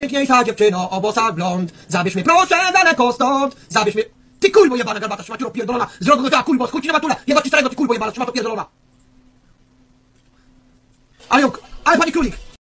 Najpiękniejsza dziewczyno, obosa blond. Zabierz mnie proszę daleko stąd. Zabierz mnie... Ty kulbo jebana garbata, szmaciuro pierdolona. Z rogu do tyła kulbo, chuj ci na matula. Jebać ci starego, ty kulbo jebana, szmato pierdolona. Ale ją... Ale pani królik,